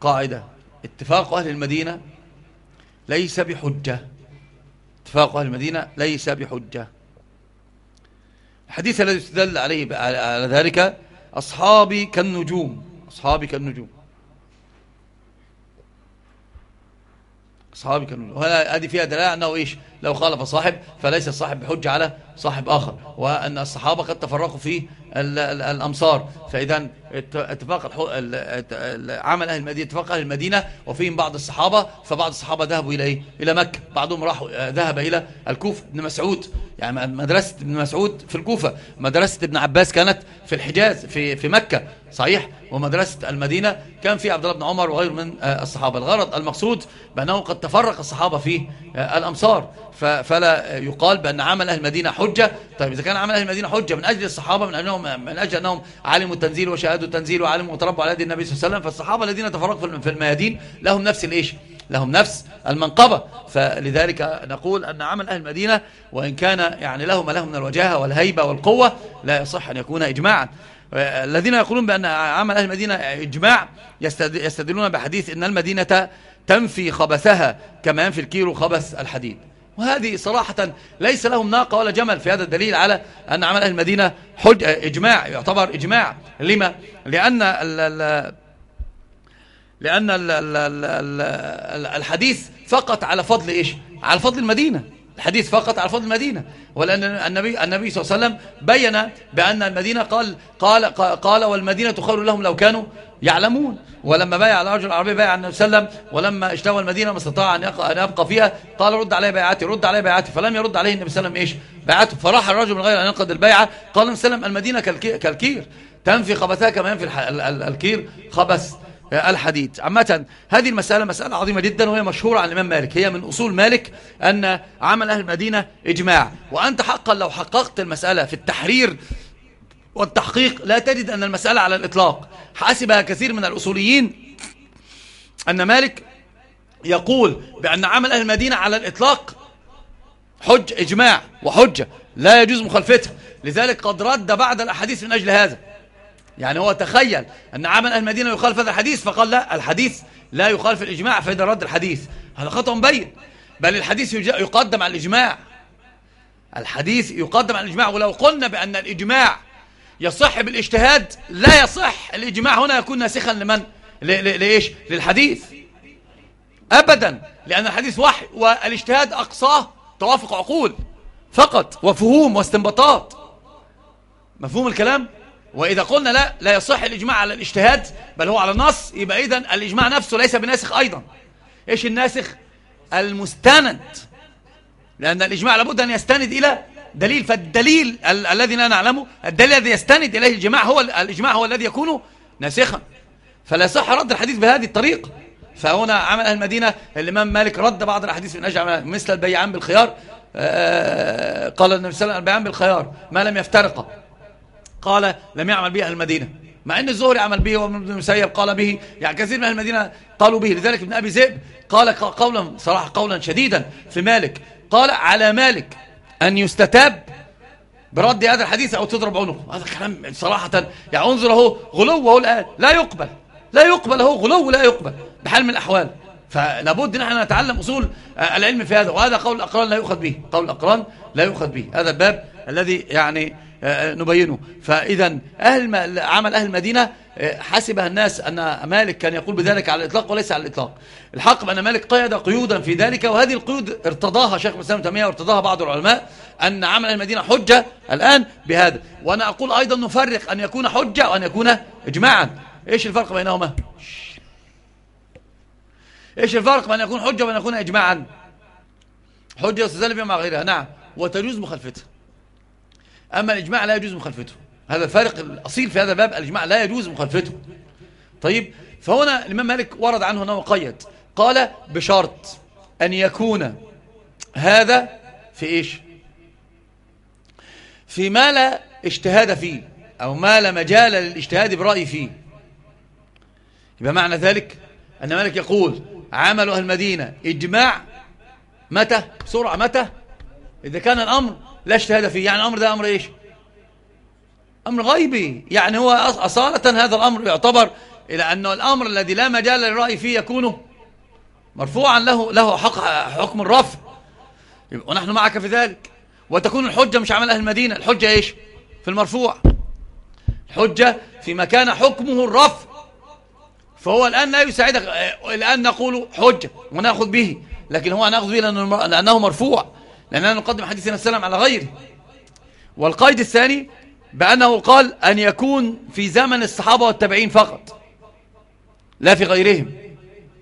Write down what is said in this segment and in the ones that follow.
قاعدة. اتفاق أهل المدينة ليس بحجة. اتفاق أهل المدينة ليس بحجة. الحديث الذي استدل عليه على ذلك أصحابي كالنجوم. أصحابي كالنجوم. أصحابي كالنجوم. وهذا هذه فيها دلالة أنه إيش؟ لو خالف صاحب فليس الصاحب بحجة على صاحب آخر وأن الصحابة قد تفرقوا في الأمصار. فإذا اتفاق عمل أهل المدينة اتفاق أهل المدينة وفيهم بعض الصحابة فبعض الصحابة ذهبوا إلى إيه؟ إلى مكة. بعضهم راحوا ذهب إلى الكوفة. ابن مسعود يعني مدرسة ابن مسعود في الكوفة. مدرسة ابن عباس كانت في الحجاز في في مكة. صحيح؟ ومدرسة المدينة كان في عبد الله بن عمر وغيره من الصحابة. الغرض المقصود بأنه قد تفرق الصحابة في الأمصار. فلا يقال بأن عمل أهل المدينة حجة. طيب إذا كان عمل أهل المدينة حجة من أجل الصحابة من, أنهم من أجل أنهم علموا التنزيل وشاهدوا التنزيل وعلموا وتربوا على يد النبي صلى الله عليه وسلم فالصحابة الذين تفرقوا في الميادين لهم نفس الإيش؟ لهم نفس المنقبة. فلذلك نقول أن عمل أهل المدينة وإن كان يعني له ما له من الوجاهة والهيبة والقوة لا يصح أن يكون إجماعا. الذين يقولون بأن عمل أهل المدينة إجماع يستدلون بحديث إن المدينة تنفي خبثها كما ينفي الكيلو خبث الحديد. وهذه صراحة ليس لهم ناقة ولا جمل في هذا الدليل على أن عمل أهل المدينة حج إجماع يعتبر إجماع لما؟ لأن ال ال لأن ال ال الحديث فقط على فضل إيش؟ على فضل المدينة الحديث فقط على فضل المدينة ولأن النبي النبي صلى الله عليه وسلم بين بأن المدينة قال قال قال والمدينة خير لهم لو كانوا يعلمون. ولما بايع الرجل العربي بايع النبي صلى الله عليه وسلم ولما اشتوى المدينة ما استطاع أن يبقى فيها قال رد علي بيعتي رد علي بيعتي فلم يرد عليه النبي صلى الله عليه وسلم إيش؟ بيعته فراح الرجل من غير أن ينقض البيعة قال النبي صلى الله عليه وسلم المدينة كالكير. تنفي خبثها كما ينفي الكير. خبث الحديد. عامة هذه المسألة مسألة عظيمة جدا وهي مشهورة عن الإمام مالك. هي من أصول مالك أن عمل أهل المدينة إجماع. وأنت حقا لو حققت المسألة في التحرير والتحقيق لا تجد أن المسألة على الإطلاق. حاسبها كثير من الأصوليين أن مالك يقول بأن عمل أهل المدينة على الإطلاق حج إجماع وحجة لا يجوز مخالفتها. لذلك قد رد بعد الأحاديث من أجل هذا. يعني هو تخيل أن عمل أهل المدينة يخالف هذا الحديث فقال لا الحديث لا يخالف الإجماع فإذا رد الحديث. هذا خطأ مبين. بل الحديث يقدم على الإجماع. الحديث يقدم على الإجماع. ولو قلنا بأن الإجماع يصح بالاجتهاد؟ لا يصح. الإجماع هنا يكون ناسخا لمن؟ لإيش؟ للحديث. أبدا. لأن الحديث وحي والإجتهاد أقصاه توافق عقول. فقط. وفهوم واستنباطات. مفهوم الكلام؟ وإذا قلنا لا لا يصح الإجماع على الاجتهاد بل هو على النص يبقى إذن الإجماع نفسه ليس بناسخ أيضا. إيش الناسخ؟ المستند. لأن الإجماع لابد أن يستند إلى دليل فالدليل ال الذي لا نعلمه الدليل الذي يستند إليه الجماع هو الإجماع هو الذي يكون ناسخا. فلا يصح رد الحديث بهذه الطريقة فهنا عمل أهل المدينة الإمام مالك رد بعض الأحاديث من أجل مثل البيعان بالخيار. آه، قال النبي صلى الله عليه وسلم البيعان بالخيار ما لم يفترقا قال لم يعمل به أهل المدينة. مع أن الزهري عمل به وابن المسيب قال به يعني كثير من أهل المدينة قالوا به. لذلك ابن أبي ذئب قال قولا صراحة قولا شديدا في مالك. قال على مالك. أن يستتاب برد هذا الحديث أو تضرب عنقه. هذا كلام صراحة. يعني انظر أهو غلو أهو الآن. لا يقبل. لا يقبل أهو غلو لا يقبل بحال من الأحوال. فلابد ان نتعلم أصول العلم في هذا. وهذا قول الأقران لا يؤخذ به. قول الأقران لا يؤخذ به. هذا الباب الذي يعني آه، نبينه. فإذا أهل عمل أهل المدينة آه، حسبها الناس أن مالك كان يقول بذلك على الإطلاق وليس على الإطلاق. الحق بأن مالك قيد قيودا في ذلك وهذه القيود ارتضاها شيخ الإسلام تيمية وارتضاها بعض العلماء أن عمل المدينة حجة الآن بهذا. وأنا أقول أيضا نفرق أن يكون حجة وأن يكون إجماعا. إيش الفرق بينهما؟ إيش الفرق بين أن يكون حجة وأن يكون إجماعا؟ حجة يستدل مع غيرها. نعم. وتجوز مخالفتها أما الإجماع لا يجوز مخالفته هذا الفارق الأصيل في هذا الباب الإجماع لا يجوز مخالفته طيب فهنا الإمام مالك ورد عنه أنه قيد. قال بشرط أن يكون هذا في إيش؟ في ما لا اجتهاد فيه أو ما لا مجال للاجتهاد برأي فيه. يبقى معنى ذلك أن مالك يقول عمل أهل المدينة إجماع متى؟ بسرعة متى؟ إذا كان الأمر لا اجتهاد فيه. يعني الأمر ده أمر إيش؟ أمر غيبي. يعني هو أصالة هذا الأمر يعتبر إلى أن الأمر الذي لا مجال للرأي فيه يكون مرفوعا له له حق حكم الرفع. ونحن معك في ذلك. وتكون الحجة مش عمل أهل المدينة. الحجة إيش؟ في المرفوع. الحجة في مكان حكمه الرفع. فهو الآن لا يساعدك الآن نقول حجة ونأخذ به. لكن هو نأخذ به لأنه, مرفوع. لأننا نقدم حديثنا السلام على غيره والقيد الثاني بأنه قال أن يكون في زمن الصحابة والتابعين فقط لا في غيرهم.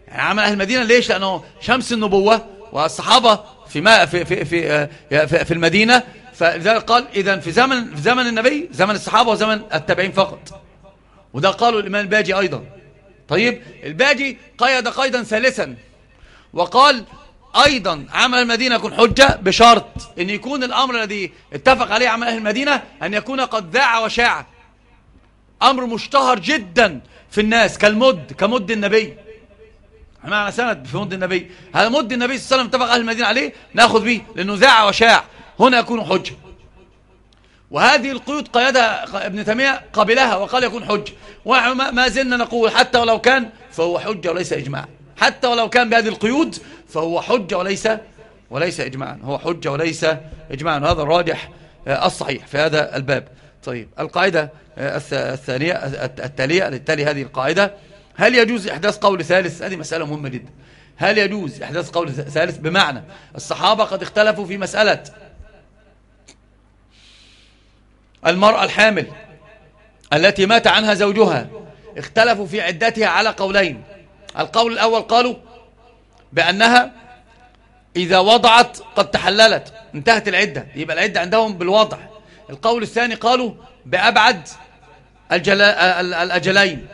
يعني عمل أهل المدينة ليش؟ لأنه شمس النبوة والصحابة في, ما في, في, في, في, في المدينة. فلذلك قال إذا في زمن في زمن النبي زمن الصحابة وزمن التابعين فقط. وده قالوا الإمام الباجي أيضا. طيب الباجي قيد قيدا ثالثا وقال أيضا عمل المدينة يكون حجة بشرط أن يكون الأمر الذي اتفق عليه عمل أهل المدينة أن يكون قد ذاع وشاع. أمر مشتهر جدا في الناس كالمد كمد النبي. معنى سند في مد النبي. هذا مد النبي صلى الله عليه وسلم اتفق أهل المدينة عليه نأخذ به لأنه ذاع وشاع. هنا يكون حجة. وهذه القيود قيدها ابن تيمية قبلها وقال يكون حجة. وما زلنا نقول حتى ولو كان فهو حجة وليس إجماع حتى ولو كان بهذه القيود فهو حجة وليس وليس إجماعا. هو حجة وليس إجماعا. هذا الراجح آه، الصحيح في هذا الباب. طيب القاعدة آه، الثانية التالية للتالي هذه القاعدة. هل يجوز إحداث قول ثالث؟ هذه مسألة مهمة جدا. هل يجوز إحداث قول ثالث؟ بمعنى الصحابة قد اختلفوا في مسألة المرأة الحامل التي مات عنها زوجها اختلفوا في عدتها على قولين. القول الأول قالوا بأنها إذا وضعت قد تحللت انتهت العدة يبقى العدة عندهم بالوضع. القول الثاني قالوا بأبعد الأجلين.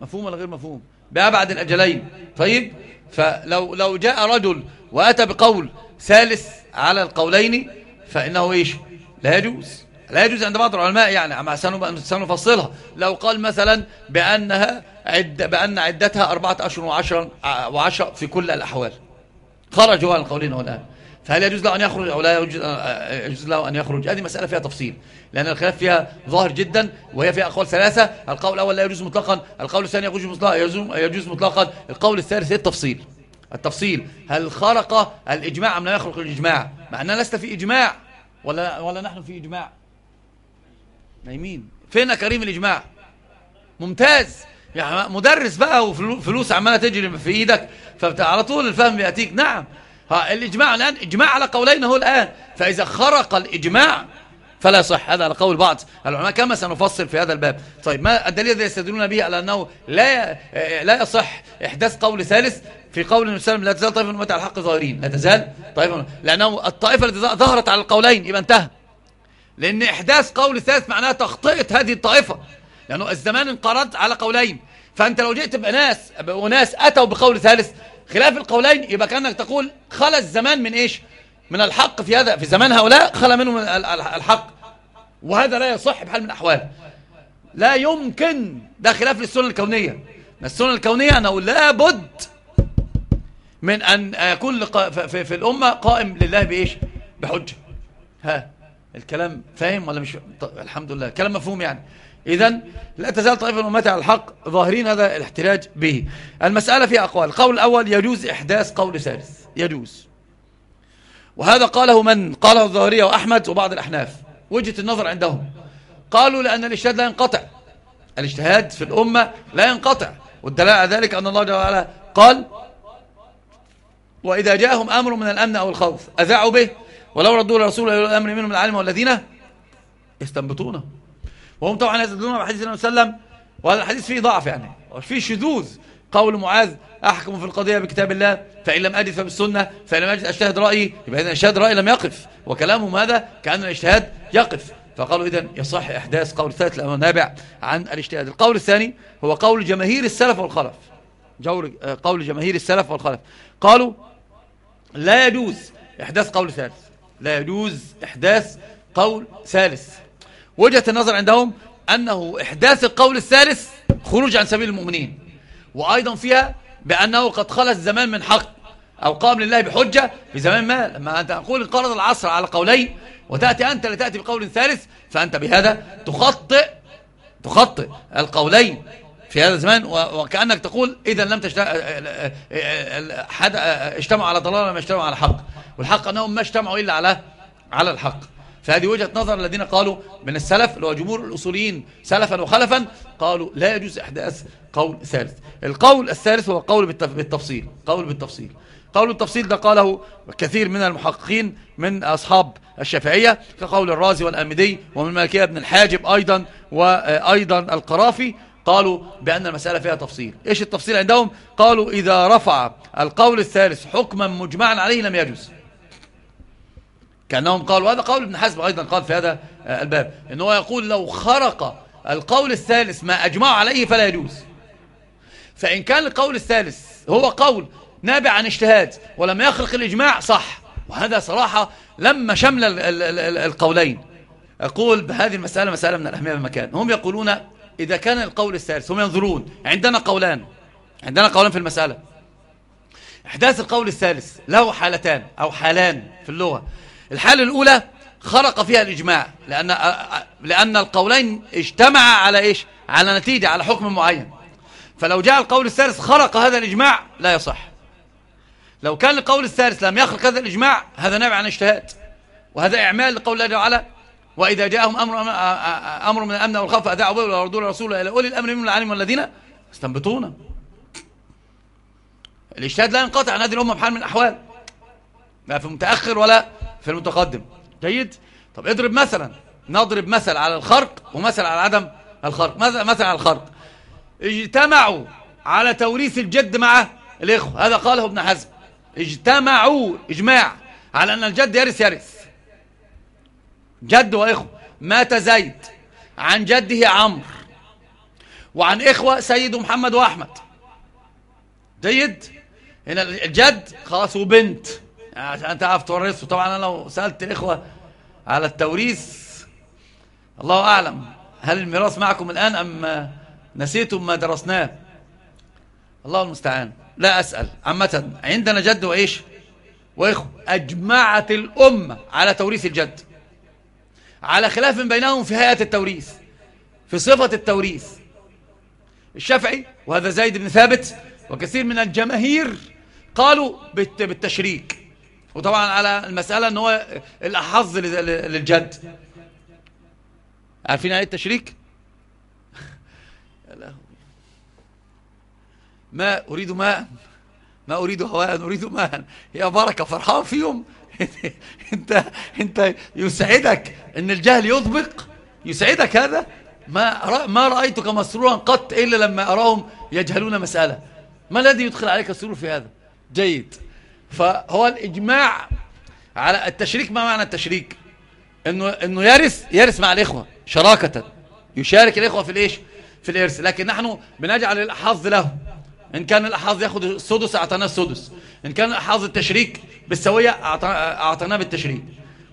مفهوم ولا غير مفهوم؟ بأبعد الأجلين. طيب فلو لو جاء رجل وأتى بقول ثالث على القولين فإنه إيش؟ لا يجوز. لا يجوز عند بعض العلماء يعني سنفصلها. لو قال مثلا بأنها عد بأن عدتها أربعة أشهر وعشر, وعشر في كل الأحوال. خرج هو القولين الآن فهل يجوز له أن يخرج أو لا يجوز له أن يخرج؟ هذه مسألة فيها تفصيل. لأن الخلاف فيها ظاهر جدا وهي فيها أقوال ثلاثة. القول الأول لا يجوز مطلقا القول الثاني يجوز مطلقا يجوز مطلقا. القول الثالث هي التفصيل؟ التفصيل هل خرق الإجماع أم لا يخرق الإجماع؟ مع أننا لست في إجماع. ولا, ولا نحن في إجماع. نايمين. فين كريم الإجماع. ممتاز. يعني مدرس بقى وفلوس عمالة تجري في إيدك فعلى طول الفهم بيأتيك. نعم. ها الإجماع الآن إجماع على قولين هو الآن. فإذا خرق الإجماع فلا صح. هذا على قول بعض العلماء. كما سنفصل في هذا الباب. طيب ما الدليل الذي يستدلون به على أنه لا لا يصح إحداث قول ثالث في قول النبي صلى الله عليه وسلم لا تزال طائفة من على الحق ظاهرين؟ لا تزال طائفة لأنه الطائفة التي ظهرت على القولين يبقى انتهى. لأن إحداث قول ثالث معناها تخطئة هذه الطائفة. لأنه الزمان انقرض على قولين. فأنت لو جئت بناس وناس أتوا بقول ثالث خلاف القولين يبقى كأنك تقول خلى الزمان من إيش؟ من الحق في هذا في زمان هؤلاء خلى منهم الحق. وهذا لا يصح بحال من الأحوال. لا يمكن. ده خلاف للسنة الكونية. السنة الكونية أنه لابد من أن يكون في, في الأمة قائم لله بإيش؟ بحجة. ها. الكلام فاهم ولا مش الحمد لله كلام مفهوم يعني. إذا لا تزال طائفة الأمة على الحق ظاهرين هذا الاحتراج به. المسألة فيها أقوال. القول الأول يجوز إحداث قول ثالث. يجوز. وهذا قاله من؟ قاله الظاهرية وأحمد وبعض الأحناف. وجهة النظر عندهم. قالوا لأن الاجتهاد لا ينقطع. الاجتهاد في الأمة لا ينقطع. والدلاء على ذلك أن الله جل وعلا قال وإذا جاءهم أمر من الأمن أو الخوف أذاعوا به ولو ردوا لرسول الأمر منهم العالم والذين يستنبطونه وهم طبعا يزدون بحديث النبي صلى الله عليه وسلم وهذا الحديث فيه ضعف يعني فيه شذوذ. قول معاذ أحكم في القضية بكتاب الله فإن لم أجد فبالسنة فإن لم أجد أجتهد رأيي يبقى إذن اجتهاد رأيي لم يقف. وكلامهم هذا كأن الاجتهاد يقف. فقالوا إذن يصح إحداث قول الثالث لأنه نابع عن الاجتهاد القول الثاني هو قول جماهير السلف والخلف. قول جماهير السلف والخلف. قالوا لا يجوز إحداث قول ثالث لا يجوز إحداث قول ثالث. وجهة النظر عندهم أنه إحداث القول الثالث خروج عن سبيل المؤمنين وأيضا فيها بأنه قد خلص زمان من حق أو قام لله بحجة في زمان ما لما تقول انقرض العصر على قولين وتأتي أنت لتأتي بقول ثالث فأنت بهذا تخطئ تخطئ القولين. في هذا الزمان وكأنك تقول إذا لم اجتمعوا على ضلال لم اجتمعوا على حق. والحق أنهم ما اجتمعوا إلا على على الحق. فهذه وجهة نظر الذين قالوا من السلف اللي هو جمهور الأصوليين سلفا وخلفا قالوا لا يجوز إحداث قول ثالث. القول الثالث هو قول بالتفصيل قول بالتفصيل. قول التفصيل ده قاله كثير من المحققين من أصحاب الشافعية كقول الرازي والأمدي ومن مالكية ابن الحاجب أيضا وأيضا القرافي قالوا بأن المسألة فيها تفصيل. إيش التفصيل عندهم؟ قالوا إذا رفع القول الثالث حكما مجمعا عليه لم يجوز. كأنهم قالوا هذا قول ابن حزم أيضا قال في هذا الباب إنه يقول لو خرق القول الثالث ما أجمعوا عليه فلا يجوز. فإن كان القول الثالث هو قول نابع عن اجتهاد ولم يخرق الإجماع صح. وهذا صراحة لما شمل القولين. أقول بهذه المسألة مسألة من الأهمية بالمكان هم يقولون إذا كان القول الثالث هم ينظرون. عندنا قولان. عندنا قولان في المسألة. إحداث القول الثالث له حالتان أو حالان في اللغة. الحالة الأولى خرق فيها الإجماع لأن, لأن القولين اجتمع على إيش؟ على نتيجة على حكم معين. فلو جاء القول الثالث خرق هذا الإجماع لا يصح. لو كان القول الثالث لم يخرق هذا الإجماع هذا نابع عن اجتهاد وهذا إعمال لقول الله تعالى وإذا جاءهم أمر, أمر من الأمن والخوف فأذاعوا به ويردوا الرسول إلى أولي الأمر من العالم والذين استنبطون الإجتهاد لا ينقطع عن هذه الأمة بحال من الأحوال لا في المتأخر ولا في المتقدم. جيد؟ طب اضرب مثلا نضرب مثل على الخرق ومثل على عدم الخرق. مثل على الخرق. اجتمعوا على توريث الجد مع الإخوة. هذا قاله ابن حزم. اجتمعوا إجماع على أن الجد يرث يرث. جد وإخوة مات زيد. عن جده عمرو. وعن إخوة سيد محمد وأحمد. جيد؟ هنا الجد خلاص وبنت. عشان تعرف تورثه. طبعا أنا لو سألت الإخوة على التوريث الله أعلم هل الميراث معكم الآن أم نسيتم ما درسناه. الله المستعان. لا أسأل. عامة عندنا جد وإيش؟ وإخوة أجمعت الأمة على توريث الجد. على خلاف بينهم في هيئة التوريث في صفة التوريث. الشافعي وهذا زيد بن ثابت وكثير من الجماهير قالوا بالتشريك. وطبعا على المسألة إن هو الأحظ للجد. عارفين إيه التشريك؟ ما أريد ماء ما أريد هواء أريد ماء. يا بركة فرحان فيهم انت انت يسعدك ان الجهل يطبق. يسعدك هذا؟ ما ما رأيتك مسرورا قط إلا لما أراهم يجهلون مسألة. ما الذي يدخل عليك السرور في هذا؟ جيد. فهو الإجماع على التشريك ما معنى التشريك؟ إنه إنه يرث يرث مع الإخوة شراكة. يشارك الإخوة في الإيش؟ في الإرث. لكن نحن بنجعل الحظ له. إن كان الأحظ ياخد السدس أعطيناه السدس. إن كان الأحظ التشريك بالسوية أعطيناه بالتشريك.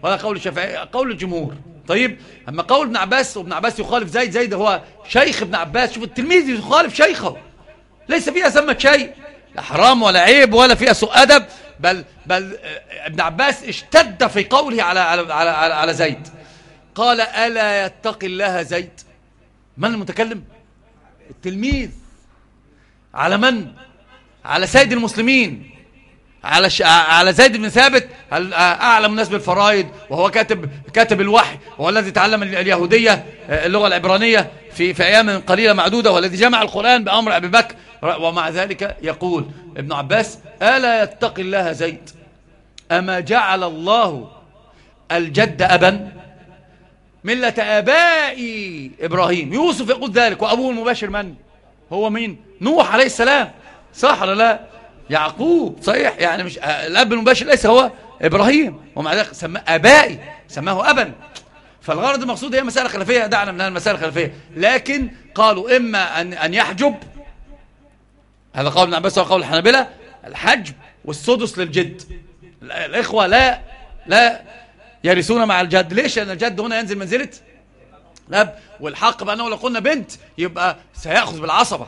وهذا قول الشافعي قول الجمهور. طيب أما قول ابن عباس وابن عباس يخالف زيد زيد هو شيخ ابن عباس. شوف التلميذ يخالف شيخه. ليس فيها سمة شيء لا حرام ولا عيب ولا فيها سوء أدب بل, بل ابن عباس اشتد في قوله على, على, على, على, على زيد قال ألا يتقي الله زيد من المتكلم؟ التلميذ. على من؟ على سيد المسلمين. على ش... على زيد بن ثابت أعلم الناس بالفرائض وهو كاتب كاتب الوحي وهو الذي تعلم اليهودية اللغة العبرانية في في أيام قليلة معدودة والذي جمع القرآن بأمر أبي بكر. ومع ذلك يقول ابن عباس ألا يتقي الله زيد؟ أما جعل الله الجد أبا؟ ملة آبائي إبراهيم. يوسف يقول ذلك وأبوه المباشر من؟ هو مين؟ نوح عليه السلام. صح ولا لا؟ يعقوب صحيح. يعني مش الأب المباشر ليس هو إبراهيم. ومع ذلك سماه أبائي سماه ابا. فالغرض المقصود هي مسألة خلافية. دعنا من المسألة الخلافية. لكن قالوا إما أن, أن يحجب. هذا قول ابن عباس وقول الحنابلة. الحجب والسدس للجد. الإخوة لا لا يرثون مع الجد. ليش؟ لأن الجد هنا ينزل منزلة الأب. والحق بأنه لو قلنا بنت يبقى سيأخذ بالعصبة.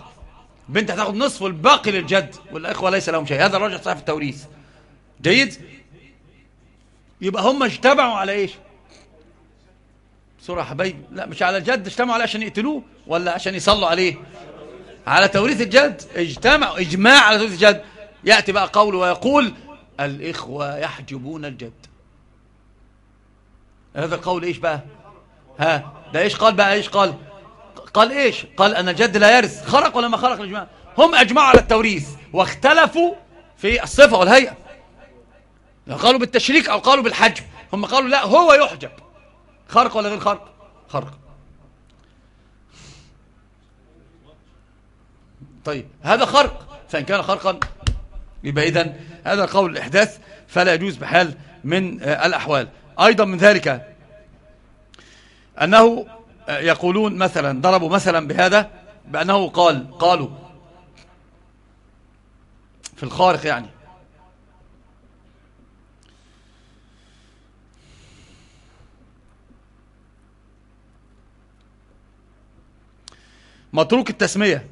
بنت هتاخد نصف والباقي للجد. والإخوة ليس لهم شيء. هذا الرجل صحيح في التوريث. جيد؟ يبقى هم اجتمعوا على إيش؟ بسرعة حبايبي لا مش على الجد اجتمعوا عليه عشان يقتلوه ولا عشان يصلوا عليه؟ على توريث الجد؟ اجتمع إجماع على توريث الجد. يأتي بقى قول ويقول الإخوة يحجبون الجد. هذا القول إيش بقى؟ ها ده إيش قال بقى؟ إيش قال؟ قال إيش؟ قال أن الجد لا يرث. خرق ولا ما خرق الإجماع هم أجمعوا على التوريث واختلفوا في الصفة والهيئة. قالوا بالتشريك أو قالوا بالحجب. هم قالوا لا هو يحجب. خرق ولا غير خرق؟ خرق. طيب هذا خرق. فإن كان خرقا يبقى إذن هذا قول الإحداث فلا يجوز بحال من الأحوال. أيضا من ذلك أنه يقولون مثلا ضربوا مثلا بهذا بأنه قال قالوا في الخارق يعني. متروك التسمية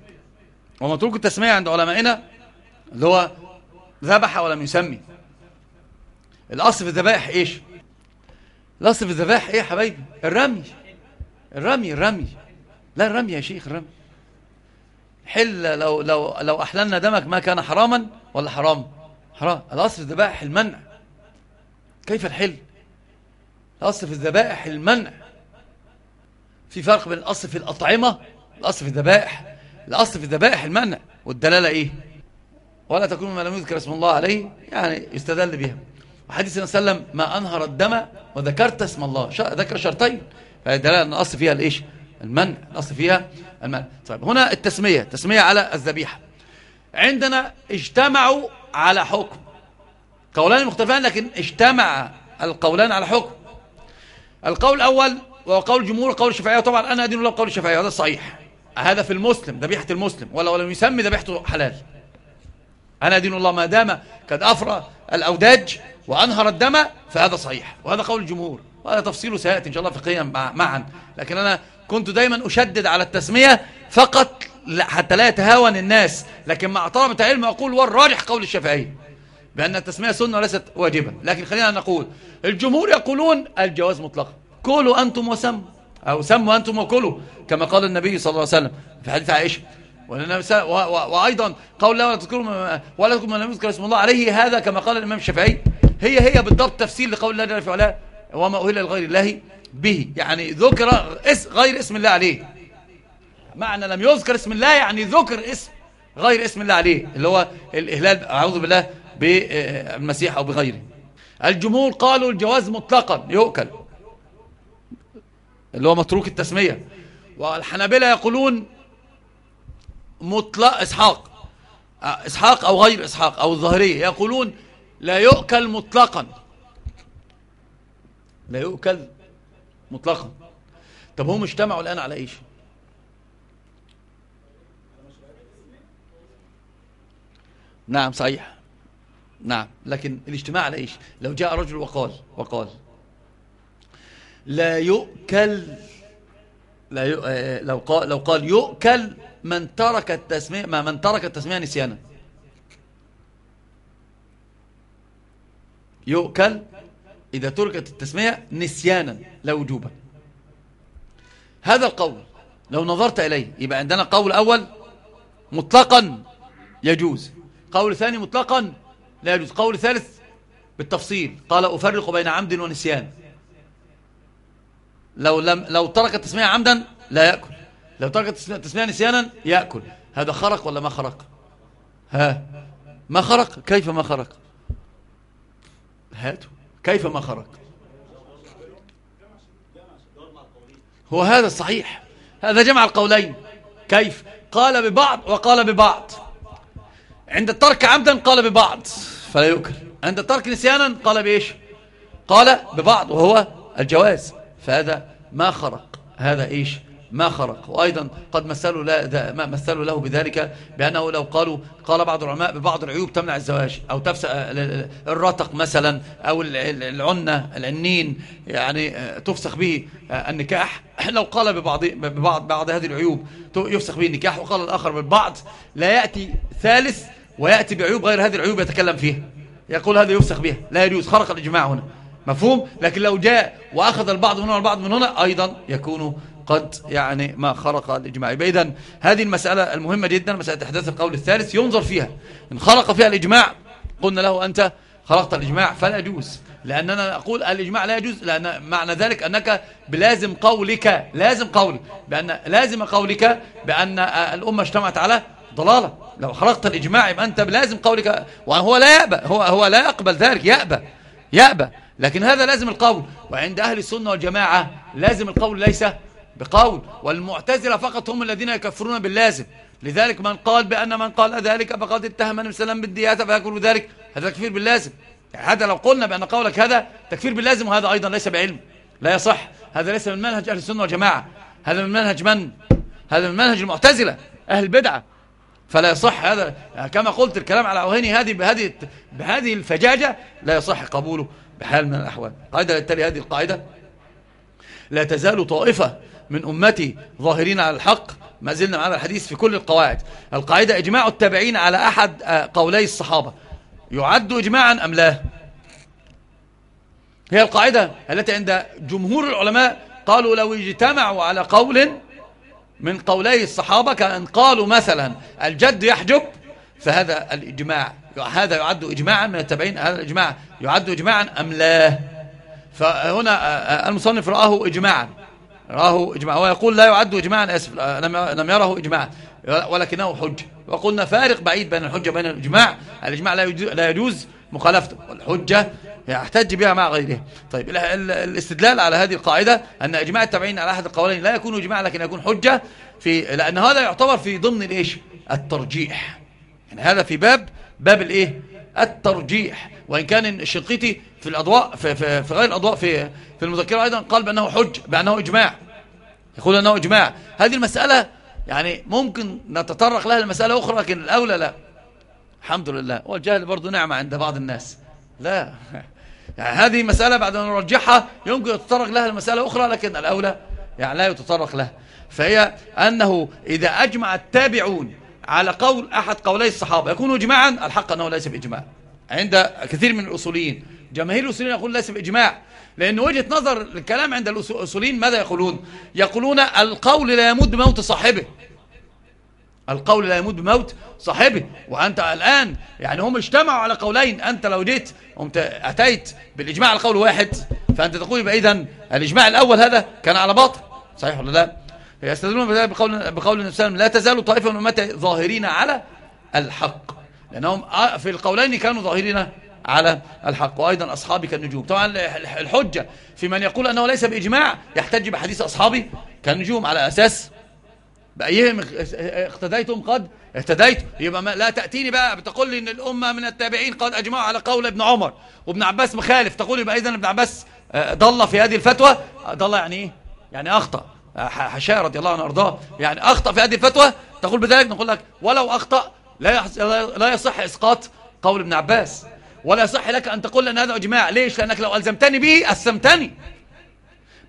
ومتروك التسمية عند علمائنا اللي هو ذبح ولم يسمي. الأصل في الذبائح إيش؟ الأصل في الذبائح إيه يا حبايبي؟ الرمي. الرمي الرمي لا الرمي يا شيخ الرمي حل لو لو لو أحللنا دمك ما كان حراما ولا حرام؟ حرام. الأصل في الذبائح المنع. كيف الحل؟ الأصل في الذبائح المنع. في فرق بين الأصل في الأطعمة الأصل في الذبائح. الأصل في الذبائح المنع. والدلالة إيه؟ ولا تكون ما لم يذكر اسم الله عليه يعني يستدل بها. وحديث صلى الله عليه وسلم ما أنهر الدم وذكرت اسم الله. ذكر شرطين. فالدلالة أن الأصل فيها الإيش؟ المنع الأصل فيها المنع. طيب هنا التسمية تسمية على الذبيحة. عندنا اجتمعوا على حكم. قولان مختلفان لكن اجتمع القولان على حكم. القول الأول وهو قول الجمهور قول الشافعية. طبعا أنا أدين الله قول الشافعية هذا صحيح. هذا في المسلم ذبيحة المسلم. ولا ولم يسمي ذبيحته حلال. أنا دين الله ما دام قد أفرى الأوداج وأنهر الدم فهذا صحيح. وهذا قول الجمهور. وهذا تفصيله سيأتي إن شاء الله فقهيا معا. لكن أنا كنت دايما أشدد على التسمية فقط حتى لا يتهاون الناس. لكن مع طلبة العلم أقول والراجح قول الشافعي بأن التسمية سنة وليست واجبة. لكن خلينا نقول الجمهور يقولون الجواز مطلقا كلوا أنتم وسموا. أو سموا أنتم وكلوا كما قال النبي صلى الله عليه وسلم في حديث عائشة. وأيضا قول لا تذكروا ولا تذكروا من لم يذكر اسم الله عليه هذا كما قال الإمام الشافعي. هي هي بالضبط تفسير لقول الله جل وعلا وما أهل لغير الله به. يعني ذكر اسم غير اسم الله عليه. معنى لم يذكر اسم الله يعني ذكر اسم غير اسم الله عليه اللي هو الإهلال أعوذ بالله بالمسيح أو بغيره. الجمهور قالوا الجواز مطلقا يؤكل. اللي هو متروك التسمية. والحنابلة يقولون مطلق إسحاق. إسحاق أو غير إسحاق أو الظاهرية. يقولون لا يؤكل مطلقا. لا يؤكل مطلقا. طب هم اجتمعوا الآن على إيش؟ نعم صحيح. نعم لكن الاجتماع على إيش؟ لو جاء رجل وقال وقال لا يؤكل لا ي... آه، لو قال لو قال يؤكل من ترك التسمية ما من ترك التسمية نسيانا. يؤكل إذا تركت التسمية نسيانا لا وجوبا. هذا القول لو نظرت إليه يبقى عندنا قول أول مطلقا يجوز. قول ثاني مطلقا لا يجوز. قول ثالث بالتفصيل. قال أفرق بين عمد ونسيان. لو, لم لو ترك التسمية عمدا لا يأكل. لو ترك التسمية نسيانا يأكل. هذا خرق ولا ما خرق؟ ها؟ ما خرق؟ كيف ما خرق؟ هاتوا. كيف ما خرق هو هذا الصحيح هذا جمع القولين. كيف؟ قال ببعض وقال ببعض. عند الترك عمدا قال ببعض. فلا يؤكل. عند الترك نسيانا قال بإيش؟ قال ببعض وهو الجواز. فهذا ما خرق. هذا إيش؟ ما خرق. وأيضا قد مثلوا, لا مثلوا له بذلك بأنه لو قالوا قال بعض العلماء ببعض العيوب تمنع الزواج أو تفسأ الرتق مثلا أو العنة العنين يعني تفسخ به النكاح. لو قال ببعض, ببعض بعض هذه العيوب يفسخ به النكاح وقال الآخر بالبعض لا يأتي ثالث ويأتي بعيوب غير هذه العيوب يتكلم فيها. يقول هذا يفسخ بها. لا يجوز. خرق الإجماع هنا. مفهوم؟ لكن لو جاء وأخذ البعض من هنا والبعض من هنا أيضا يكون قد يعني ما خرق الإجماع. إذا هذه المسألة المهمة جدا مسألة إحداث القول الثالث ينظر فيها. إن خرق فيها الإجماع قلنا له أنت خرقت الإجماع فلا يجوز. لأننا نقول الإجماع لا يجوز لأن معنى ذلك أنك بلازم قولك لازم قول بأن لازم قولك بأن الأمة اجتمعت على ضلالة. لو خرقت الإجماع يبقى أنت بلازم قولك وهو لا يأبى هو, هو لا يقبل ذلك يأبى يأبى. لكن هذا لازم القول. وعند أهل السنة والجماعة لازم القول ليس بقول والمعتزلة فقط هم الذين يكفرون باللازم. لذلك من قال بأن من قال ذلك فقد اتهم النبي صلى الله عليه وسلم بالدياتة فيكون ذلك. هذا تكفير باللازم. هذا لو قلنا بأن قولك هذا تكفير باللازم وهذا أيضا ليس بعلم. لا يصح. هذا ليس من منهج أهل السنة والجماعة. هذا من منهج من؟ هذا من منهج المعتزلة أهل البدعة فلا يصح هذا. كما قلت الكلام على عوهيني هذه بهذه بهذه الفجاجة لا يصح قبوله بحال من الأحوال. قاعدة التالي هذه القاعدة. لا تزال طائفة من أمتي ظاهرين على الحق ما زلنا معنا الحديث في كل القواعد. القاعدة إجماع التابعين على أحد قولي الصحابة. يعد إجماعا أم لا؟ هي القاعدة التي عند جمهور العلماء قالوا لو اجتمعوا على قول من قولي الصحابة كأن قالوا مثلا الجد يحجب فهذا الإجماع هذا يعد إجماعا من التابعين هذا الإجماع يعد إجماعا أم لا؟ فهنا المصنف رآه إجماعا. رآه إجماعا ويقول لا يعد إجماعا أسف لم يره إجماعا ولكنه حجة وقلنا فارق بعيد بين الحجة وبين الإجماع. الإجماع لا يجوز مخالفته. والحجة يحتج بها مع غيره. طيب الاستدلال على هذه القاعدة أن إجماع التابعين على أحد القولين لا يكون إجماع لكن يكون حجة في لأن هذا يعتبر في ضمن الإيش؟ الترجيح. يعني هذا في باب باب الإيه؟ الترجيح. وإن كان الشنقيطي في الأضواء في, في, في غير الأضواء في في المذكرة أيضا قال بأنه حج بأنه إجماع. يقول أنه إجماع. هذه المسألة يعني ممكن نتطرق لها المسألة أخرى لكن الأولى لا. الحمد لله. والجهل برضو نعمة عند بعض الناس. لا. يعني هذه مسألة بعد أن نرجحها يمكن يتطرق لها المسألة أخرى لكن الأولى يعني لا يتطرق لها. فهي أنه إذا أجمع التابعون على قول أحد قولي الصحابة يكون إجماعا الحق أنه ليس بإجماع. عند كثير من الأصوليين. جماهير الأصوليين يقول ليس بإجماع لأن وجهة نظر الكلام عند الأصوليين ماذا يقولون؟ يقولون القول لا يموت بموت صاحبه. القول لا يموت بموت صاحبه. وأنت الآن يعني هم اجتمعوا على قولين أنت لو جيت أتيت بالإجماع على قول واحد فأنت تقول يبقى إذن الإجماع الأول هذا كان على باطل. صحيح ولا لا؟ يستدلون بقول, بقول النبي صلى الله عليه وسلم لا تزال طائفة من أمتي ظاهرين على الحق. لأنهم في القولين كانوا ظاهرين على الحق وأيضا أصحابي كالنجوم طبعا الحجة في من يقول أنه ليس بإجماع يحتج بحديث أصحابي كالنجوم على أساس بأيهم اقتديتم قد اهتديت. يبقى ما لا تأتيني بقى بتقول لي إن الأمة من التابعين قد أجمعوا على قول ابن عمر وابن عباس مخالف. تقول يبقى إذن ابن عباس آه، ضل في هذه الفتوى. ضل يعني إيه؟ يعني أخطأ. حشاه رضي الله عنه أرضاه يعني أخطأ في هذه الفتوى. تقول بذلك نقول لك ولو أخطأ لا لا يصح إسقاط قول ابن عباس. ولا يصح لك أن تقول أن هذا إجماع. ليش؟ لأنك لو ألزمتني به أسمتني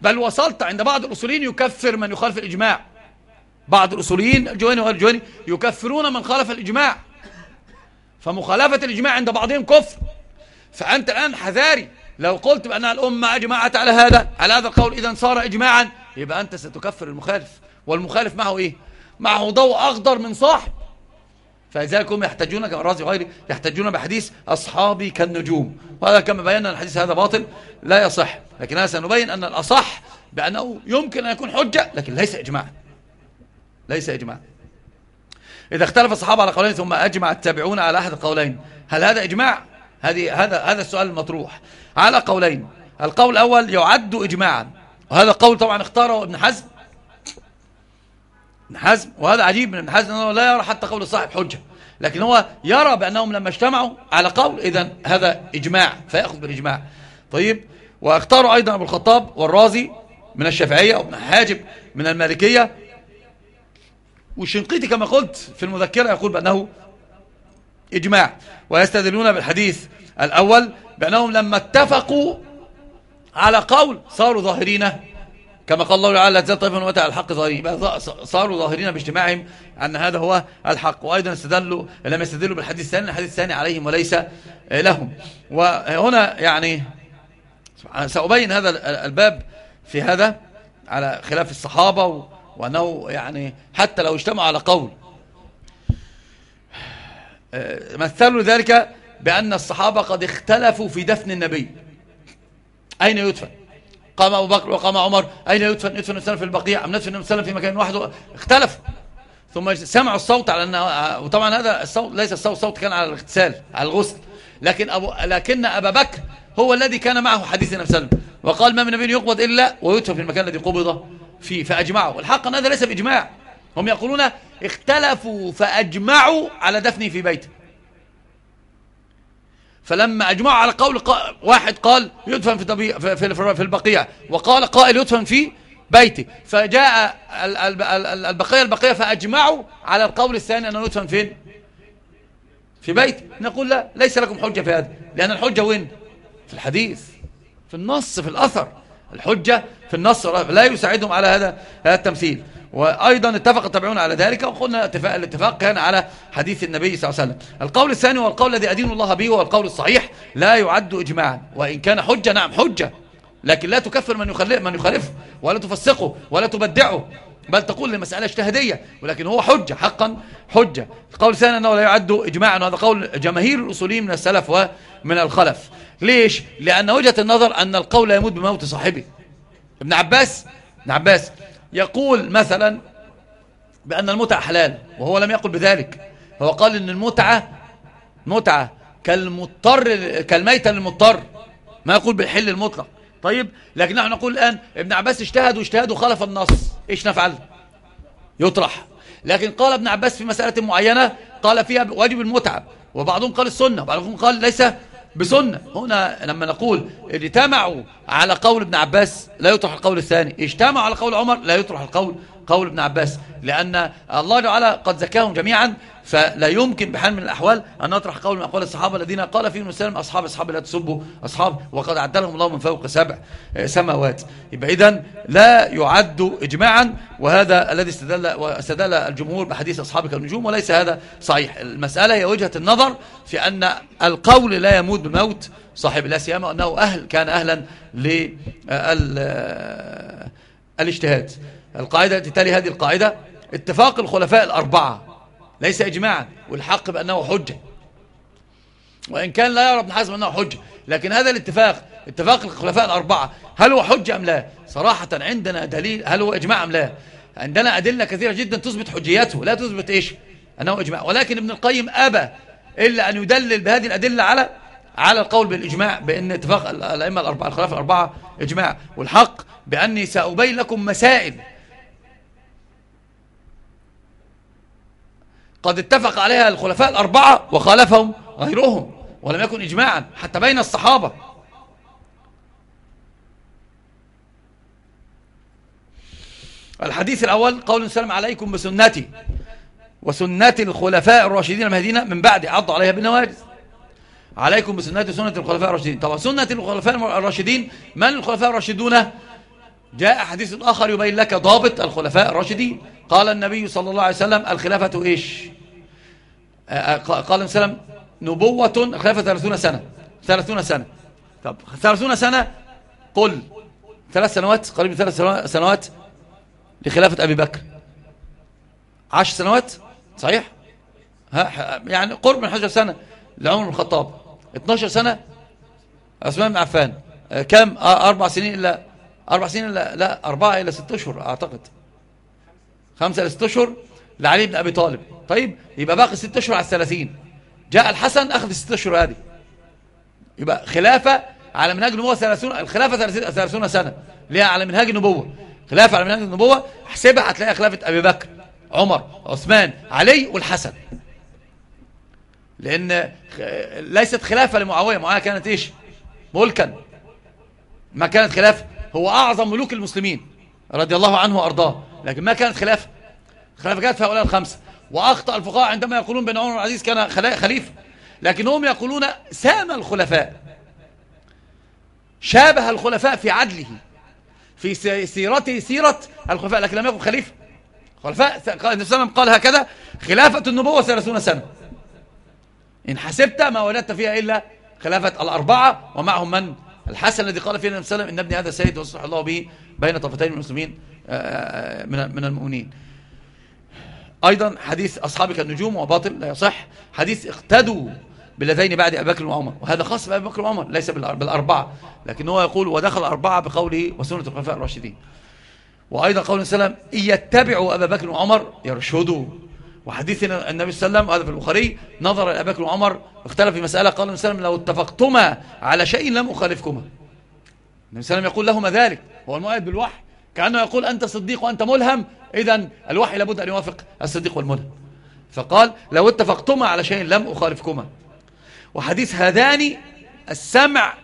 بل وصلت عند بعض الأصوليين يكفر من يخالف الإجماع. بعض الأصوليين الجواني وغير يكفرون من خالف الإجماع. فمخالفة الإجماع عند بعضهم كفر. فأنت الآن حذاري. لو قلت بأن الأمة أجمعت على هذا على هذا القول إذا صار إجماعا. يبقى أنت ستكفر المخالف. والمخالف معه إيه؟ معه ضوء أخضر من صاحب. فلذلك هم يحتاجون كما الرازي وغيره يحتاجون بحديث أصحابي كالنجوم. وهذا كما بينا الحديث هذا باطل لا يصح. لكن هذا سنبين أن الأصح بأنه يمكن أن يكون حجة لكن ليس إجماع. ليس إجماع. إذا اختلف الصحابة على قولين ثم أجمع التابعون على أحد القولين هل هذا إجماع؟ هذه هذا هذا السؤال المطروح. على قولين القول الأول يعد إجماعا وهذا القول طبعا اختاره ابن حزم ابن حزم وهذا عجيب من ابن حزم أنه لا يرى حتى قول الصاحب حجة. لكن هو يرى بأنهم لما اجتمعوا على قول إذا هذا إجماع فيأخذ بالإجماع. طيب وأختاروا أيضا أبو الخطاب والرازي من الشافعية وابن حاجب من المالكية. والشنقيطي كما قلت في المذكرة يقول بأنه إجماع. ويستدلون بالحديث الأول بأنهم لما اتفقوا على قول صاروا ظاهرين كما قال الله تعالى لا طيفا ومتى الحق ظاهرين. صاروا ظاهرين باجتماعهم أن هذا هو الحق. وأيضا استدلوا لم يستدلوا بالحديث الثاني الحديث الثاني عليهم وليس لهم. وهنا يعني سأبين هذا الباب في هذا على خلاف الصحابة وأنه يعني حتى لو اجتمعوا على قول. آه، مثلوا ذلك بأن الصحابة قد اختلفوا في دفن النبي. أين يدفن؟ قام أبو بكر وقام عمر. أين يدفن يدفن السلام في البقيع؟ أم ندفن السلام في مكان واحد؟ اختلفوا ثم سمعوا الصوت على أنه وطبعا هذا الصوت ليس الصوت الصوت كان على الاغتسال على الغسل. لكن أبو لكن أبا بكر هو الذي كان معه حديث النبي صلى الله عليه وسلم. وقال ما من نبي يقبض إلا ويدفن في المكان الذي قبض فيه فأجمعوا الحق أن هذا ليس بإجماع. هم يقولون اختلفوا فأجمعوا على دفنه في بيته. فلما أجمعوا على قول واحد قال يدفن في, في, في البقيع وقال قائل يدفن في بيته فجاء البقية البقية فأجمعوا على القول الثاني أنه يدفن فين؟ في بيت. نقول لا ليس لكم حجة في هذا لأن الحجة وين؟ في الحديث. في النص في الأثر. الحجة في النص لا يساعدهم على هذا هذا التمثيل. وأيضا اتفق التابعون على ذلك وقلنا الاتفاق, الاتفاق كان على حديث النبي صلى الله عليه وسلم. القول الثاني والقول الذي أدين الله به هو القول الصحيح لا يعد إجماعا. وإن كان حجة نعم حجة. لكن لا تكفر من يخالف من يخالفه ولا تفسقه ولا تبدعه. بل تقول المسألة اجتهادية ولكن هو حجة حقا حجة. القول الثاني أنه لا يعد إجماعا. وهذا قول جماهير الأصوليين من السلف ومن الخلف. ليش؟ لأن وجهة النظر أن القول لا يموت بموت صاحبه. ابن عباس ابن عباس يقول مثلا بأن المتعة حلال وهو لم يقل بذلك هو قال أن المتعة متعة كالمضطر كالميتة للمضطر ما يقول بالحل المطلق. طيب لكن نحن نقول الآن ابن عباس اجتهد واجتهد وخالف النص إيش نفعل؟ يطرح. لكن قال ابن عباس في مسألة معينة قال فيها واجب المتعة وبعضهم قال السنة وبعضهم قال ليس بسنة. هنا لما نقول اجتمعوا على قول ابن عباس لا يطرح القول الثاني. اجتمعوا على قول عمر لا يطرح القول قول ابن عباس لأن الله تعالى قد زكاهم جميعا فلا يمكن بحال من الأحوال أن نطرح قول من أقوال الصحابة الذين قال فيهم وسلم أصحاب أصحاب لا تسبوا أصحاب وقد عدلهم الله من فوق سبع سماوات. يبقى إذن لا يعد إجماعا وهذا الذي استدل, استدل الجمهور بحديث أصحابك النجوم وليس هذا صحيح. المسألة هي وجهة النظر في أن القول لا يموت بموت صاحب لا سيما أنه أهل كان أهلا للاجتهاد القاعدة تتالي هذه القاعدة اتفاق الخلفاء الأربعة ليس إجماعا والحق بأنه حجة. وإن كان لا يرى ابن حزم أنه حجة لكن هذا الاتفاق اتفاق الخلفاء الأربعة هل هو حجة أم لا؟ صراحة عندنا دليل هل هو إجماع أم لا؟ عندنا أدلة كثيرة جدا تثبت حجيته لا تثبت إيش؟ أنه إجماع. ولكن ابن القيم أبى إلا أن يدلل بهذه الأدلة على على القول بالإجماع بأن اتفاق الأئمة الأربعة الخلافة الأربعة إجماع. والحق بأني سأبين لكم مسائل قد اتفق عليها الخلفاء الأربعة وخالفهم غيرهم ولم يكن إجماعا حتى بين الصحابة. الحديث الأول قول سلم عليكم بسنتي وسنة الخلفاء الراشدين المهديين من بعد عضوا عليها بالنواجز عليكم بسنة سنة الخلفاء الراشدين. طبعا سنة الخلفاء الراشدين من الخلفاء الراشدون؟ جاء حديث آخر يبين لك ضابط الخلفاء الراشدين. قال النبي صلى الله عليه وسلم الخلافة إيش؟ آه، آه، قال وسلم نبوة الخلافة 30 سنة. 30 سنة. طب 30 سنة قل. ثلاث سنوات قريب ثلاث سنوات لخلافة أبي بكر. عشر سنوات؟ صحيح؟ ها يعني قرب من 11 سنة لعمر بن الخطاب. 12 سنة؟ عثمان بن عفان. آه، كم؟ أربع سنين إلا أربع سنين إلا لا أربعة إلى ست أشهر أعتقد. خمسة إلى ست أشهر؟ لعلي بن أبي طالب. طيب يبقى باقي ست أشهر على الثلاثين. جاء الحسن أخذ الست أشهر هذه. يبقى خلافة على منهاج النبوة ثلاثون الخلافة ثلاثون سنة. ليه؟ على منهاج النبوة. خلافة على منهاج النبوة احسبها هتلاقي خلافة أبي بكر عمر عثمان علي والحسن. لأن ليست خلافة لمعاوية. معاوية كانت إيش؟ ملكا. ما كانت خلافة هو أعظم ملوك المسلمين رضي الله عنه وأرضاه. لكن ما كانت خلافة في هؤلاء الخمسة. وأخطأ الفقهاء عندما يقولون بأن عمر العزيز كان خليفة. لكنهم يقولون سام الخلفاء. شابه الخلفاء في عدله. في سيرته سيرة الخلفاء لكن لم يكن خليفة. خلفاء النبي صلى قال هكذا خلافة النبوة ثلاثون سنة. إن حسبت ما وجدت فيها إلا خلافة الأربعة ومعهم من؟ الحسن الذي قال فيه النبي صلى الله عليه وسلم إن ابني هذا سيد وصلح الله به بين طرفتين المسلمين آه، من من المؤمنين. أيضا حديث أصحابك النجوم وباطل لا يصح. حديث اقتدوا بالذين بعد أبي بكر وعمر. وهذا خاص بأبي بكر وعمر ليس بالأربعة. لكن هو يقول ودخل أربعة بقوله وسنة الخلفاء الراشدين وأيضا قول السلام إن يتبعوا أبا بكر وعمر يرشدوا وحديث النبي صلى الله عليه وسلم هذا في البخاري نظر لأبي بكر وعمر اختلف في مسألة قال النبي صلى الله عليه وسلم لو اتفقتما على شيء لم أخالفكما النبي صلى الله عليه وسلم يقول لهما ذلك هو المؤيد بالوحي كأنه يقول أنت صديق وأنت ملهم إذا الوحي لابد أن يوافق الصديق والملهم فقال لو اتفقتما على شيء لم أخالفكما. وحديث هذان السمع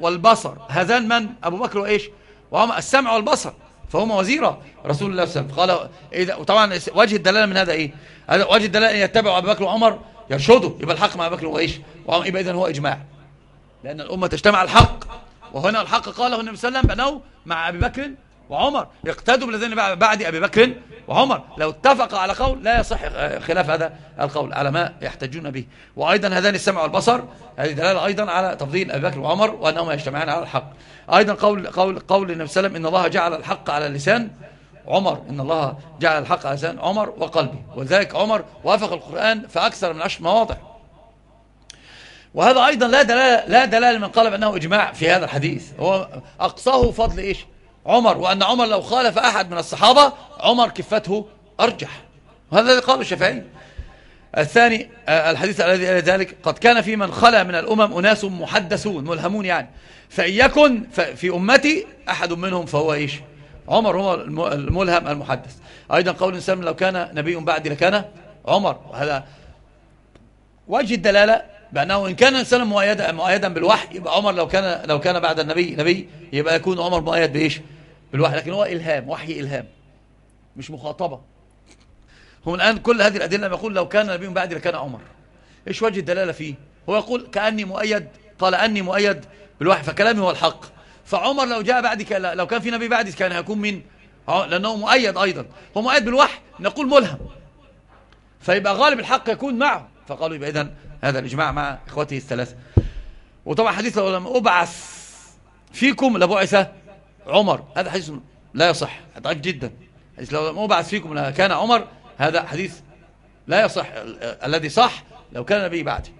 والبصر. هذان من؟ أبو بكر وإيش؟ وهم السمع والبصر. فهما وزيرا رسول الله صلى الله عليه وسلم. قال إذا وطبعا وجه الدلالة من هذا إيه؟ وجه الدلالة أن يتبعوا أبو بكر وعمر يرشدوا يبقى الحق مع أبو بكر وإيش؟ وعمر. يبقى إذن هو إجماع. لأن الأمة تجتمع الحق. وهنا الحق قاله النبي صلى الله عليه وسلم بأنه مع أبي بكر وعمر يقتدوا بالذين بعد أبي بكر وعمر. لو اتفق على قول لا يصح خلاف هذا القول على ما يحتجون به. وأيضا هذان السمع والبصر هذه دلالة أيضا على تفضيل أبي بكر وعمر وأنهما يجتمعان على الحق. أيضا قول, قول, قول النبي صلى الله عليه وسلم إن الله جعل الحق على اللسان عمر. إن الله جعل الحق على لسان عمر وقلبه. ولذلك عمر وافق القرآن في أكثر من عشر مواضع. وهذا أيضا لا دلالة, لا دلالة من قال بأنه إجماع في هذا الحديث. هو أقصاه فضل إيش؟ عمر وأن عمر لو خالف أحد من الصحابة عمر كفته أرجح. وهذا الذي قاله الشافعي. الثاني آه، الحديث الذي قال ذلك قد كان في من خلى من الأمم أناس محدثون ملهمون يعني. فإن يكن في أمتي أحد منهم فهو إيش؟ عمر هو الملهم المحدث. أيضا قول الإنسان لو كان نبي بعد لكان عمر. وهذا وجه الدلالة بأنه إن كان الإنسان مؤيدا مؤيدا بالوحي يبقى عمر لو كان لو كان بعد النبي نبي يبقى يكون عمر مؤيد بإيش؟ بالوحي. لكن هو إلهام وحي إلهام مش مخاطبة. هو الآن كل هذه الأدلة يقول لو كان نبي بعد لكان عمر. إيش وجه الدلالة فيه؟ هو يقول كأني مؤيد قال أني مؤيد بالوحي فكلامي هو الحق. فعمر لو جاء بعدك لو كان في نبي بعدك كان هيكون مين؟ لأنه مؤيد أيضا. هو مؤيد بالوحي نقول ملهم. فيبقى غالب الحق يكون معه. فقالوا يبقى إذن هذا الإجماع مع إخوته الثلاثة وطبعا حديث لو لم أبعث فيكم لبعث عمر هذا حديث لا يصح ضعيف جدا. حديث لو لم أبعث فيكم لكان عمر هذا حديث لا يصح الذي صح لو كان نبي بعدي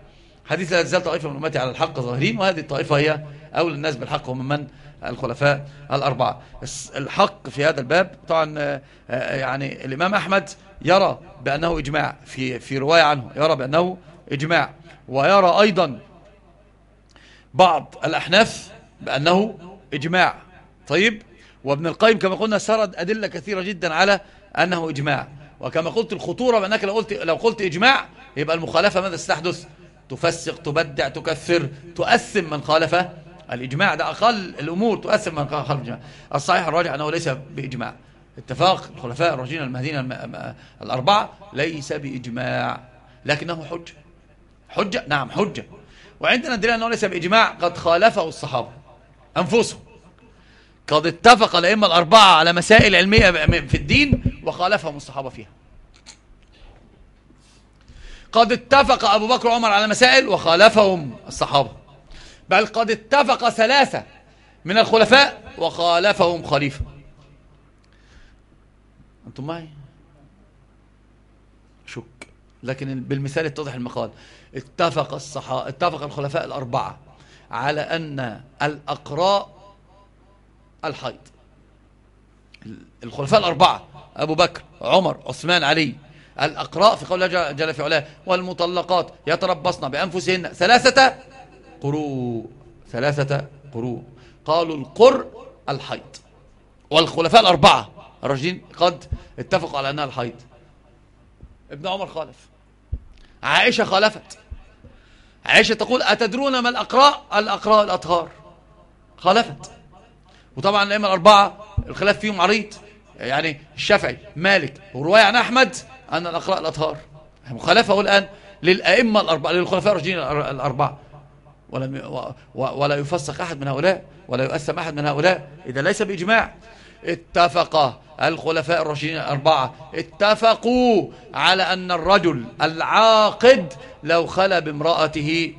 حديث لا تزال طائفة من أمتي على الحق ظاهرين وهذه الطائفة هي أول الناس بالحق هم من الخلفاء الأربعة. الحق في هذا الباب طبعا آه، آه، يعني الإمام أحمد يرى بأنه إجماع في في رواية عنه يرى بأنه إجماع. ويرى أيضا بعض الأحناف بأنه إجماع. طيب وابن القيم كما قلنا سرد أدلة كثيرة جدا على أنه إجماع. وكما قلت الخطورة بأنك لو قلت, لو قلت إجماع يبقى المخالفة ماذا ستحدث تفسق تبدع تكثر تؤثم من خالف الإجماع. ده أقل الأمور تؤثم من خالف الإجماع. الصحيح الراجع أنه ليس بإجماع. اتفاق الخلفاء الراشدين المهديين الأربعة ليس بإجماع لكنه حجة. حجة؟ نعم حجة. وعندنا دليل أنه ليس بإجماع قد خالفه الصحابة أنفسهم. قد اتفق الأئمة الأربعة على مسائل علمية في الدين وخالفهم الصحابة فيها. قد اتفق أبو بكر وعمر على مسائل وخالفهم الصحابة. بل قد اتفق ثلاثة من الخلفاء وخالفهم خليفة. أنتم معي؟ شك. لكن بالمثال يتضح المقال. اتفق الصحابة اتفق الخلفاء الأربعة على أن الأقراء الحيض. الخلفاء الأربعة أبو بكر عمر عثمان علي الأقراء في قول جل في علاه والمطلقات يتربصن بأنفسهن ثلاثة قروء ثلاثة قروء. قالوا القر الحيض. والخلفاء الأربعة الراشدين قد اتفقوا على أنها الحيض. ابن عمر خالف. عائشة خالفت. عائشة تقول أتدرون ما الأقراء الأقراء الأطهار. خالفت. وطبعا الأئمة الأربعة الخلاف فيهم عريض. يعني الشافعي مالك ورواية عن أحمد أن الأقراء الأطهار. مخالفة الآن للأئمة الأربعة للخلفاء الراشدين الأربعة. ولم ولا يفسق أحد من هؤلاء ولا يؤثم أحد من هؤلاء. إذا ليس بإجماع. اتفق الخلفاء الراشدين الأربعة اتفقوا على أن الرجل العاقد لو خلى بامرأته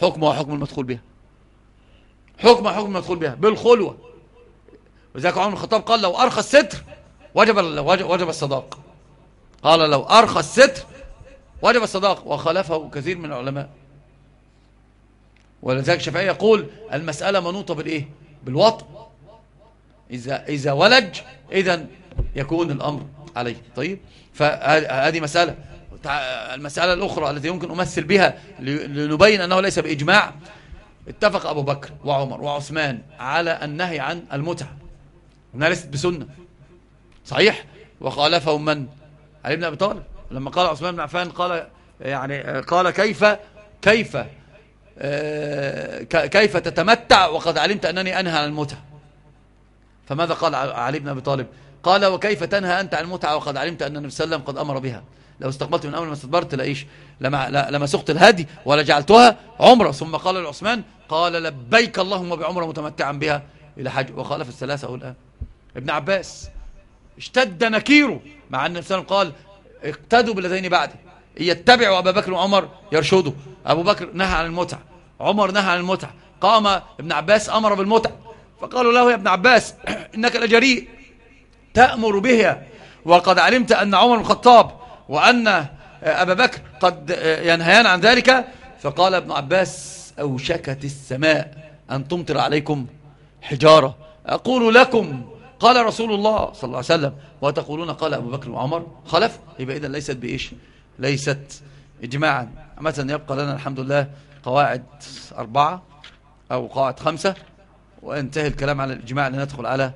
حكم المدخول بها. حكم حكم المدخول بها بالخلوة. وذلك عمر الخطاب قال لو أرخى الستر وجب وجب الصداق. قال لو أرخى الستر وجب الصداق. وخالفه كثير من العلماء. ولذلك الشافعي يقول المسألة منوطة بالإيه؟ بالوطء إذا, إذا ولج إذا يكون الأمر عليه. طيب؟ فهذه مسألة. المسألة الأخرى التي يمكن أمثل بها لنبين أنه ليس بإجماع. اتفق أبو بكر وعمر وعثمان على النهي عن المتعة. أنها ليست بسنة. صحيح؟ وخالفهم من؟ علي بن أبي طالب. لما قال عثمان بن عفان قال يعني قال كيف كيف آه، كيف تتمتع؟ وقد علمت أنني أنهى عن المتعة. فماذا قال علي بن أبي طالب؟ قال وكيف تنهى أنت عن المتعة؟ وقد علمت أن النبي صلى الله عليه وسلم قد أمر بها. لو استقبلت من أمر ما استدبرت لإيش؟ لما, لما سقت الهدي ولا جعلتها عمرة. ثم قال لعثمان قال لبيك اللهم بعمرة متمتعا بها. إلى حج وخالف الثلاثة الآن ابن عباس اشتد نكيره مع أن النبي قال اقتدوا بالذين بعده يتبعوا أبا بكر وعمر يرشدوا أبو بكر نهى عن المتع عمر نهى عن المتع قام ابن عباس أمر بالمتع فقالوا له يا ابن عباس إنك لجريء. تأمر بها وقد علمت أن عمر الخطاب وأن أبا بكر قد ينهيان عن ذلك. فقال ابن عباس أوشكت السماء أن تمطر عليكم حجارة. أقول لكم قال رسول الله صلى الله عليه وسلم وتقولون قال أبو بكر وعمر خلف. يبقى إذا ليست بإيش؟ ليست إجماعا. مثلا يبقى لنا الحمد لله قواعد أربعة أو قواعد خمسة. وانتهي الكلام على الإجماع لندخل على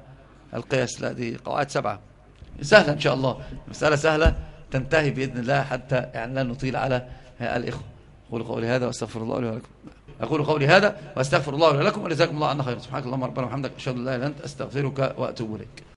القياس. لا دي قواعد سبعة. سهلة إن شاء الله. مسألة سهلة تنتهي بإذن الله حتى يعني لا نطيل على الإخوة. أقول قولي هذا وأستغفر الله لي ولكم. أقول قولي هذا وأستغفر الله لي ولكم. ولجزاكم الله عنا خير. سبحانك اللهم ربنا وبحمدك. أشهد أن لا إله إلا أنت. أستغفرك وأتوب إليك.